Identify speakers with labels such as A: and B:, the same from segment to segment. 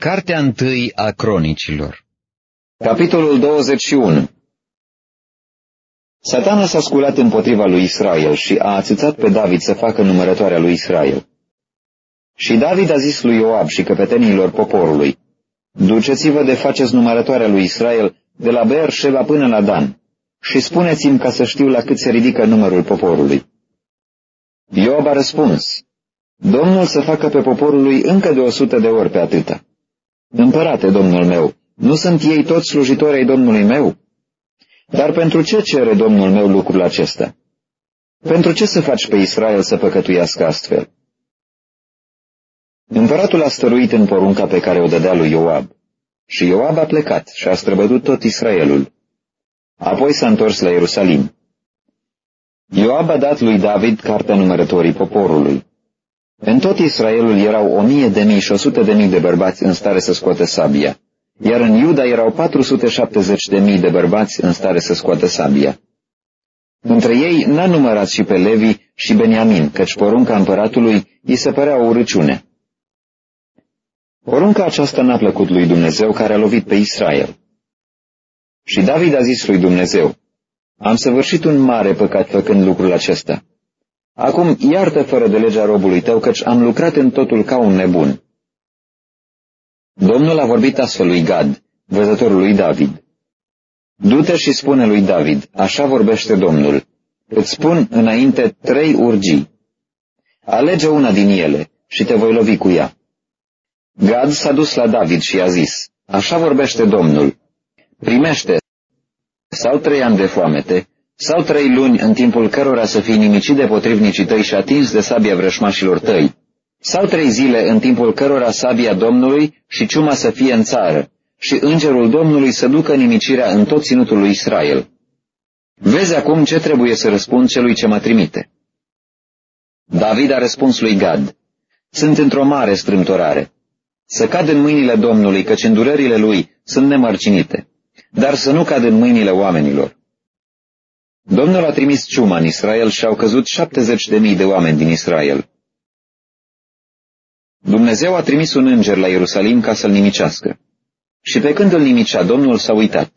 A: Cartea întâi a cronicilor
B: Capitolul 21 Satana s-a sculat împotriva lui Israel și a ațățat pe David să facă numărătoarea lui Israel. Și David a zis lui Ioab și căpetenilor poporului, Duceți-vă de faceți numărătoarea lui Israel de la Beersheba până la Dan și spuneți-mi ca să știu la cât se ridică numărul poporului. Ioab a răspuns, Domnul să facă pe poporul lui încă de o sută de ori pe atâta. Împărate, domnul meu, nu sunt ei toți slujitori ai domnului meu? Dar pentru ce cere domnul meu lucrul acesta? Pentru ce să faci pe Israel să păcătuiască astfel? Împăratul a stăruit în porunca pe care o dădea lui Ioab. Și Ioab a plecat și a străbătut tot Israelul. Apoi s-a întors la Ierusalim. Ioab a dat lui David cartea numărătorii poporului. În tot Israelul erau o mie de mii și o sută de mii de bărbați în stare să scoată sabia, iar în Iuda erau 470 de mii de bărbați în stare să scoată sabia. Între ei n-a numărat și pe Levi și Beniamin, căci porunca împăratului îi se părea o urăciune. Porunca aceasta n-a plăcut lui Dumnezeu care a lovit pe Israel. Și David a zis lui Dumnezeu, am săvârșit un mare păcat făcând lucrul acesta. Acum iartă fără de legea robului tău, căci am lucrat în totul ca un nebun. Domnul a vorbit astfel lui Gad, văzătorul lui David. Du-te și spune lui David, așa vorbește Domnul, îți spun înainte trei urgii. Alege una din ele și te voi lovi cu ea. Gad s-a dus la David și a zis, așa vorbește Domnul, primește sau trei ani de foamete, sau trei luni în timpul cărora să fii nimicit de potrivnicii tăi și atins de sabia vrășmașilor tăi, sau trei zile în timpul cărora sabia Domnului și ciuma să fie în țară, și îngerul Domnului să ducă nimicirea în tot ținutul lui Israel. Vezi acum ce trebuie să răspund celui ce mă trimite. David a răspuns lui Gad, Sunt într-o mare strâmtorare. Să cad în mâinile Domnului, căci îndurările lui sunt nemărcinite, dar să nu cad în mâinile oamenilor. Domnul a trimis ciuma în Israel și au căzut șaptezeci de mii de oameni din Israel. Dumnezeu a trimis un înger la Ierusalim ca să-l nimicească. Și pe când îl nimicea, Domnul s-a uitat.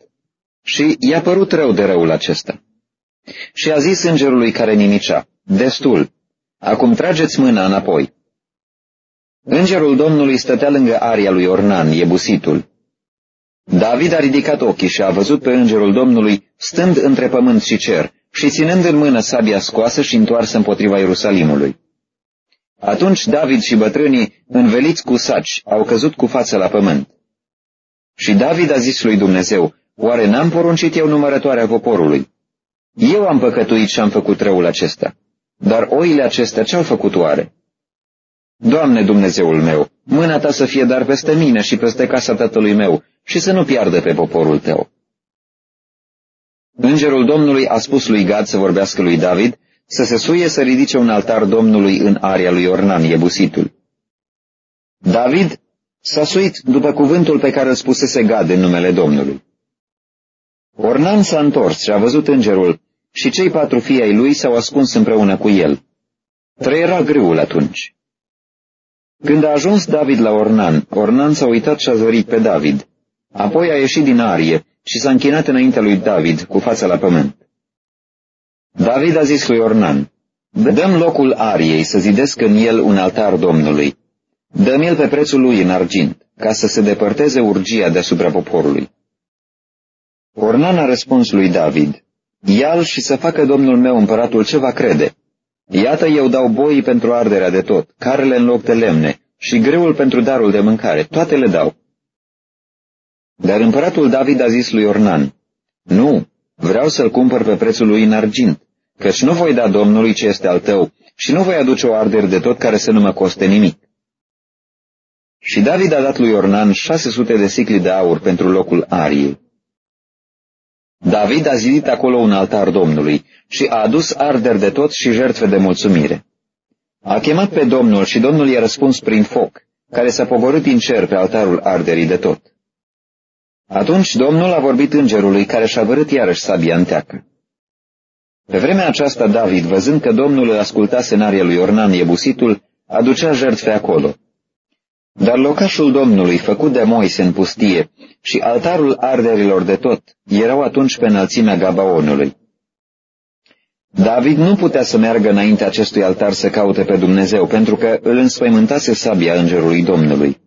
B: Și i-a părut rău de răul acesta. Și a zis îngerului care nimicea, destul, acum trageți mâna înapoi. Îngerul Domnului stătea lângă aria lui Ornan, Iebusitul. David a ridicat ochii și a văzut pe îngerul Domnului stând între pământ și cer și ținând în mână sabia scoasă și întoarsă împotriva Ierusalimului. Atunci David și bătrânii, înveliți cu saci, au căzut cu față la pământ. Și David a zis lui Dumnezeu, oare n-am poruncit eu numărătoarea poporului? Eu am păcătuit și am făcut răul acesta. Dar oile acestea ce-au făcut oare? Doamne Dumnezeul meu, mâna ta să fie dar peste mine și peste casa tatălui meu și să nu piardă pe poporul tău. Îngerul Domnului a spus lui Gad să vorbească lui David să se suie să ridice un altar Domnului în aria lui Ornan, Iebusitul. David s-a suit după cuvântul pe care îl spusese Gad în numele Domnului. Ornan s-a întors și a văzut îngerul și cei patru fii ai lui s-au ascuns împreună cu el. Trăiera grâul atunci. Când a ajuns David la Ornan, Ornan s-a uitat și a zărit pe David. Apoi a ieșit din arie și s-a închinat înaintea lui David, cu fața la pământ. David a zis lui Ornan, Dăm locul ariei să zidesc în el un altar Domnului. Dăm el pe prețul lui în argint, ca să se depărteze urgia deasupra poporului. Ornan a răspuns lui David, Ia-l și să facă domnul meu împăratul ce va crede. Iată eu dau boii pentru arderea de tot, carele în loc de lemne și greul pentru darul de mâncare, toate le dau. Dar împăratul David a zis lui Ornan, Nu, vreau să-l cumpăr pe prețul lui în argint, căci nu voi da Domnului ce este al tău și nu voi aduce o ardere de tot care să nu mă coste nimic. Și David a dat lui Ornan 600 de sicli de aur pentru locul ariei. David a zidit acolo un altar Domnului și a adus arderi de tot și jertfe de mulțumire. A chemat pe Domnul și Domnul i-a răspuns prin foc, care s-a pogorât din cer pe altarul arderii de tot. Atunci Domnul a vorbit îngerului care și-a vărât iarăși sabia în teacă. Pe vremea aceasta David, văzând că Domnul îl asculta senaria lui Ornan Iebusitul, aducea jertfe acolo. Dar locașul Domnului, făcut de Moise în pustie, și altarul arderilor de tot, erau atunci pe înălțimea Gabaonului. David nu putea să meargă înainte acestui altar să caute pe Dumnezeu, pentru că îl înspăimântase sabia îngerului Domnului.